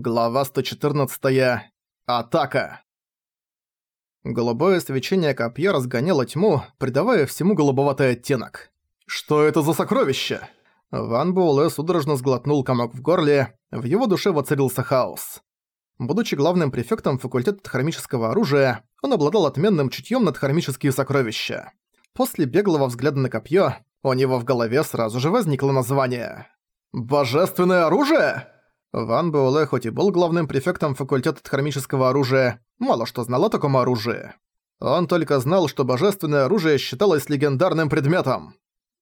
Глава 114. Атака. Голубое свечение копья разгоняло тьму, придавая всему голубоватый оттенок. «Что это за сокровище?» Ван Буэлэ судорожно сглотнул комок в горле, в его душе воцарился хаос. Будучи главным префектом факультета хромического оружия, он обладал отменным чутьем над хромические сокровища. После беглого взгляда на копье у него в голове сразу же возникло название «Божественное оружие!» Ван Буэлэ хоть и был главным префектом факультета хромического оружия, мало что знал о таком оружии. Он только знал, что божественное оружие считалось легендарным предметом.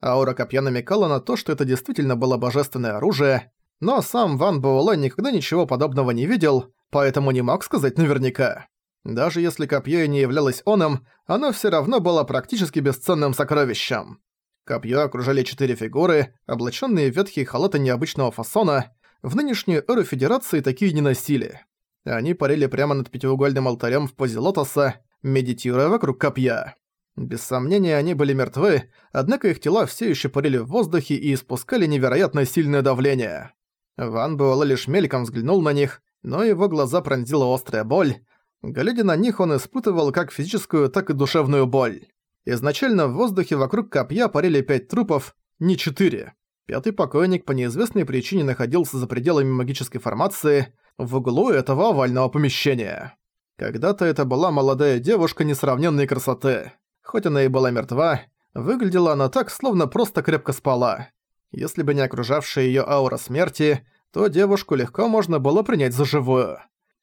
Аура копья намекала на то, что это действительно было божественное оружие, но сам Ван Буэлэ никогда ничего подобного не видел, поэтому не мог сказать наверняка. Даже если копье и не являлось оном, оно все равно было практически бесценным сокровищем. Копье окружали четыре фигуры, облаченные в ветхие халаты необычного фасона, в нынешнюю эру Федерации такие не носили. Они парили прямо над пятиугольным алтарем в позе лотоса, медитируя вокруг копья. Без сомнения, они были мертвы, однако их тела все еще парили в воздухе и испускали невероятно сильное давление. Ван Буэлэ лишь мельком взглянул на них, но его глаза пронзила острая боль. Глядя на них, он испытывал как физическую, так и душевную боль. Изначально в воздухе вокруг копья парили пять трупов, не четыре. Пятый покойник по неизвестной причине находился за пределами магической формации в углу этого овального помещения. Когда-то это была молодая девушка несравненной красоты. Хоть она и была мертва, выглядела она так, словно просто крепко спала. Если бы не окружавшая ее аура смерти, то девушку легко можно было принять за живую.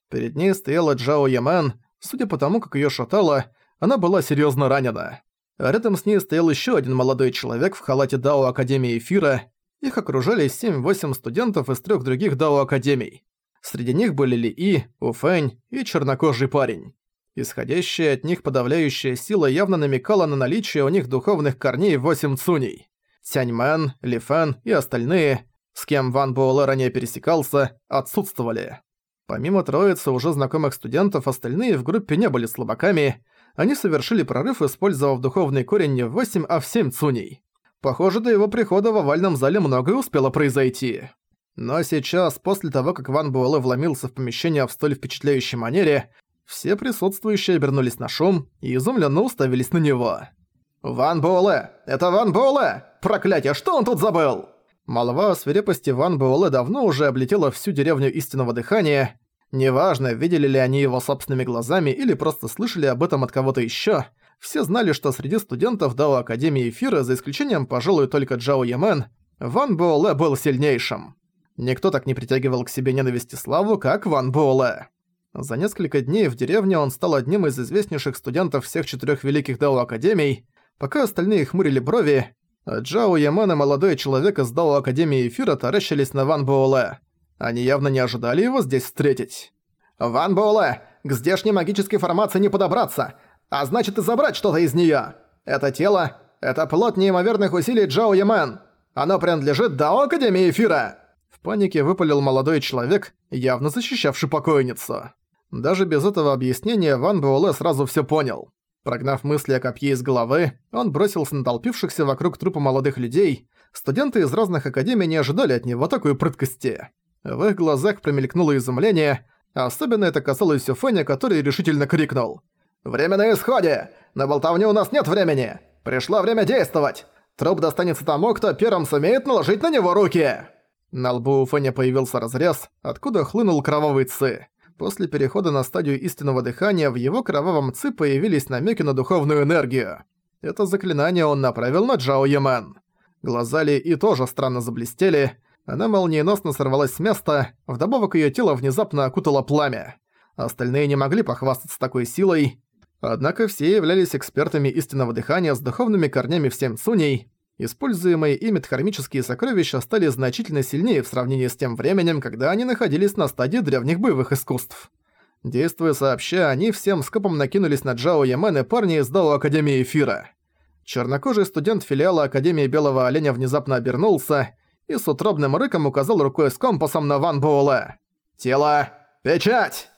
Перед ней стояла Джао Ямен, судя по тому, как ее шатало, она была серьезно ранена. А рядом с ней стоял еще один молодой человек в халате Дао Академии Эфира – их окружали 7-8 студентов из трех других Дао-академий. Среди них были Ли И, Уфэнь и чернокожий парень. Исходящая от них подавляющая сила явно намекала на наличие у них духовных корней восемь цуней. Тяньмен, Лифен и остальные, с кем Ван Буэлэ ранее пересекался, отсутствовали. Помимо троицы уже знакомых студентов, остальные в группе не были слабаками, они совершили прорыв, использовав духовный корень не в восемь, а в семь цуней. Похоже, до его прихода в овальном зале многое успело произойти. Но сейчас, после того, как Ван Буэлэ вломился в помещение в столь впечатляющей манере, все присутствующие обернулись на шум и изумленно уставились на него. «Ван Буэлэ! Это Ван Буэлэ! Проклятие, что он тут забыл?» Молва о свирепости Ван Буэлэ давно уже облетела всю деревню истинного дыхания. Неважно, видели ли они его собственными глазами или просто слышали об этом от кого-то ещё – все знали, что среди студентов Дао Академии Эфира, за исключением, пожалуй, только Джао Ямен, Ван Буэлэ был сильнейшим. Никто так не притягивал к себе ненависти славу, как Ван Буэлэ. За несколько дней в деревне он стал одним из известнейших студентов всех четырех великих Дао Академий, пока остальные хмурили брови, а Джао Яман и молодой человек из Дао Академии Эфира таращились на Ван Буэлэ. Они явно не ожидали его здесь встретить. «Ван Буэлэ, к здешней магической формации не подобраться! а значит и забрать что-то из неё. Это тело — это плод неимоверных усилий Джао Ямен. Оно принадлежит Дао Академии Эфира!» В панике выпалил молодой человек, явно защищавший покойницу. Даже без этого объяснения Ван Буэлэ сразу всё понял. Прогнав мысли о копье из головы, он бросился на толпившихся вокруг трупа молодых людей. Студенты из разных академий не ожидали от него такой прыткости. В их глазах промелькнуло изумление, особенно это касалось Юфэня, который решительно крикнул. «Время на исходе! На болтовню у нас нет времени! Пришло время действовать! Труп достанется тому, кто первым сумеет наложить на него руки!» На лбу у Фэня появился разрез, откуда хлынул кровавый ци. После перехода на стадию истинного дыхания в его кровавом ци появились намеки на духовную энергию. Это заклинание он направил на Джао Ямен. Глаза Ли и тоже странно заблестели. Она молниеносно сорвалась с места, вдобавок ее тело внезапно окутало пламя. Остальные не могли похвастаться такой силой, Однако все являлись экспертами истинного дыхания с духовными корнями всем семь. Используемые ими дхармические сокровища стали значительно сильнее в сравнении с тем временем, когда они находились на стадии древних боевых искусств. Действуя сообща, они всем скопом накинулись на Джао Ямен и парня из Дао Академии Эфира. Чернокожий студент филиала Академии Белого Оленя внезапно обернулся и с утробным рыком указал рукой с компасом на Ван Буэлэ. «Тело! Печать!»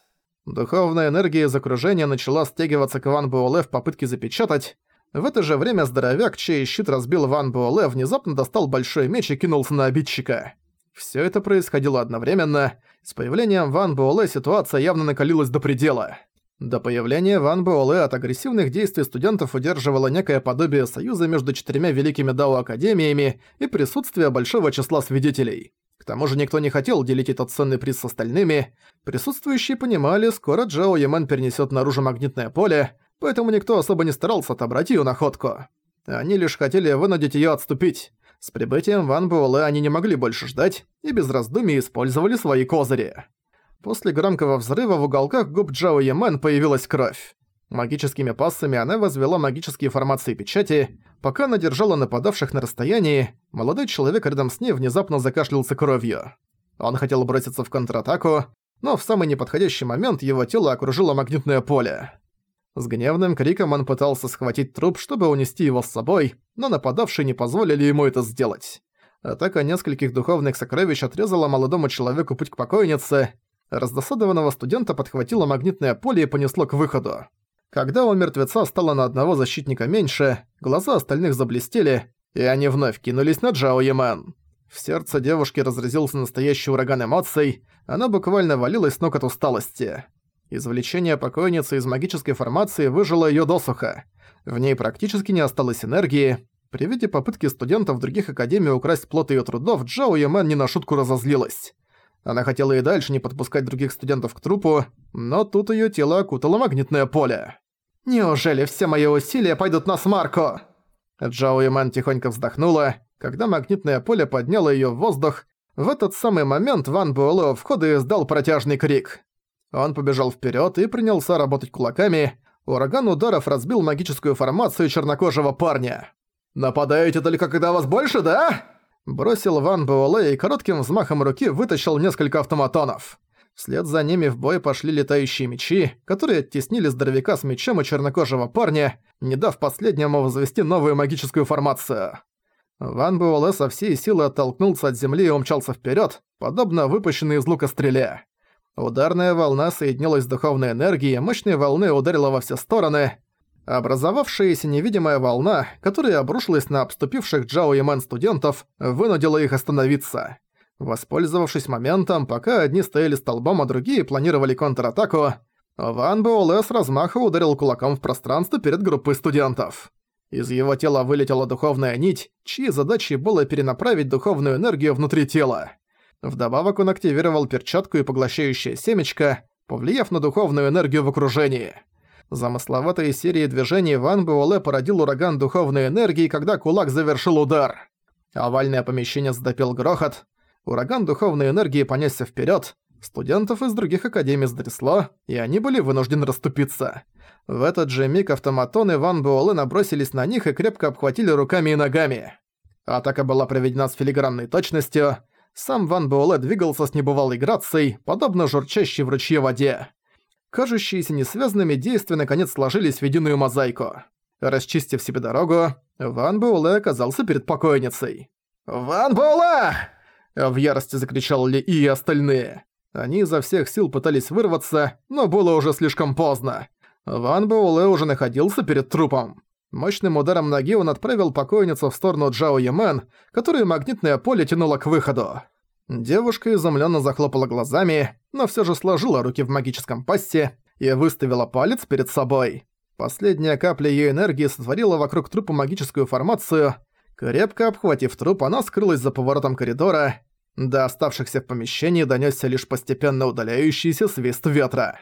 Духовная энергия из окружения начала стягиваться к Ван Буоле в попытке запечатать. В это же время здоровяк, чей щит разбил Ван Буоле, внезапно достал большой меч и кинулся на обидчика. Все это происходило одновременно. С появлением Ван Буоле ситуация явно накалилась до предела. До появления Ван Буоле от агрессивных действий студентов удерживало некое подобие союза между четырьмя великими Дао-академиями и присутствие большого числа свидетелей. К тому же никто не хотел делить этот ценный приз с остальными. Присутствующие понимали, скоро Джао Ямен перенесет наружу магнитное поле, поэтому никто особо не старался отобрать ее находку. Они лишь хотели вынудить ее отступить. С прибытием Ван Буэлэ они не могли больше ждать и без раздумий использовали свои козыри. После громкого взрыва в уголках губ Джао Ямен появилась кровь. Магическими пассами она возвела магические формации печати. Пока она держала нападавших на расстоянии, молодой человек рядом с ней внезапно закашлялся кровью. Он хотел броситься в контратаку, но в самый неподходящий момент его тело окружило магнитное поле. С гневным криком он пытался схватить труп, чтобы унести его с собой, но нападавшие не позволили ему это сделать. Атака нескольких духовных сокровищ отрезала молодому человеку путь к покойнице, раздосадованного студента подхватило магнитное поле и понесло к выходу. Когда у мертвеца стало на одного защитника меньше, глаза остальных заблестели, и они вновь кинулись на Джао Ямен. В сердце девушки разразился настоящий ураган эмоций, она буквально валилась с ног от усталости. Извлечение покойницы из магической формации выжило её досуха. В ней практически не осталось энергии. При виде попытки студентов других академий украсть плод её трудов, Джао Ямен не на шутку разозлилась. Она хотела и дальше не подпускать других студентов к трупу, но тут её тело окутало магнитное поле. «Неужели все мои усилия пойдут на смарку?» Джао Иман тихонько вздохнула. Когда магнитное поле подняло её в воздух, в этот самый момент Ван Буэлэ у входа издал протяжный крик. Он побежал вперёд и принялся работать кулаками. Ураган ударов разбил магическую формацию чернокожего парня. «Нападаете только когда вас больше, да?» бросил Ван Буэлэ и коротким взмахом руки вытащил несколько автоматонов. Вслед за ними в бой пошли летающие мечи, которые оттеснили здоровяка с мечом и чернокожего парня, не дав последнему возвести новую магическую формацию. Ван Буэлэ со всей силы оттолкнулся от земли и умчался вперед, подобно выпущенной из лука стреле. Ударная волна соединилась с духовной энергией, мощной волны ударила во все стороны. Образовавшаяся невидимая волна, которая обрушилась на обступивших Джао и Мэн студентов, вынудила их остановиться. Воспользовавшись моментом, пока одни стояли столбом, а другие планировали контратаку, Ван Буэлэ с размаха ударил кулаком в пространство перед группой студентов. Из его тела вылетела духовная нить, чьей задачей было перенаправить духовную энергию внутри тела. Вдобавок он активировал перчатку и поглощающее семечко, повлияв на духовную энергию в окружении – Замысловатая серия движений Ван Буэлэ породил ураган духовной энергии, когда кулак завершил удар. Овальное помещение затопил грохот. Ураган духовной энергии понесся вперед. Студентов из других академий затрясло, и они были вынуждены расступиться. В этот же миг автоматоны Ван Буэлэ набросились на них и крепко обхватили руками и ногами. Атака была проведена с филигранной точностью. Сам Ван Буэлэ двигался с небывалой грацией, подобно журчащей в ручье воде кажущиеся несвязанными действия наконец сложились в единую мозаику. Расчистив себе дорогу, Ван Буэлэ оказался перед покойницей. «Ван Буэлэ!» – в ярости закричал Ли и остальные. Они изо всех сил пытались вырваться, но было уже слишком поздно. Ван Буэлэ уже находился перед трупом. Мощным ударом ноги он отправил покойницу в сторону Джао Ямен, которую магнитное поле тянуло к выходу. Девушка изумленно захлопала глазами, но все же сложила руки в магическом пассе и выставила палец перед собой. Последняя капля ее энергии сотворила вокруг трупа магическую формацию. Крепко обхватив труп, она скрылась за поворотом коридора. До оставшихся в помещении донесся лишь постепенно удаляющийся свист ветра.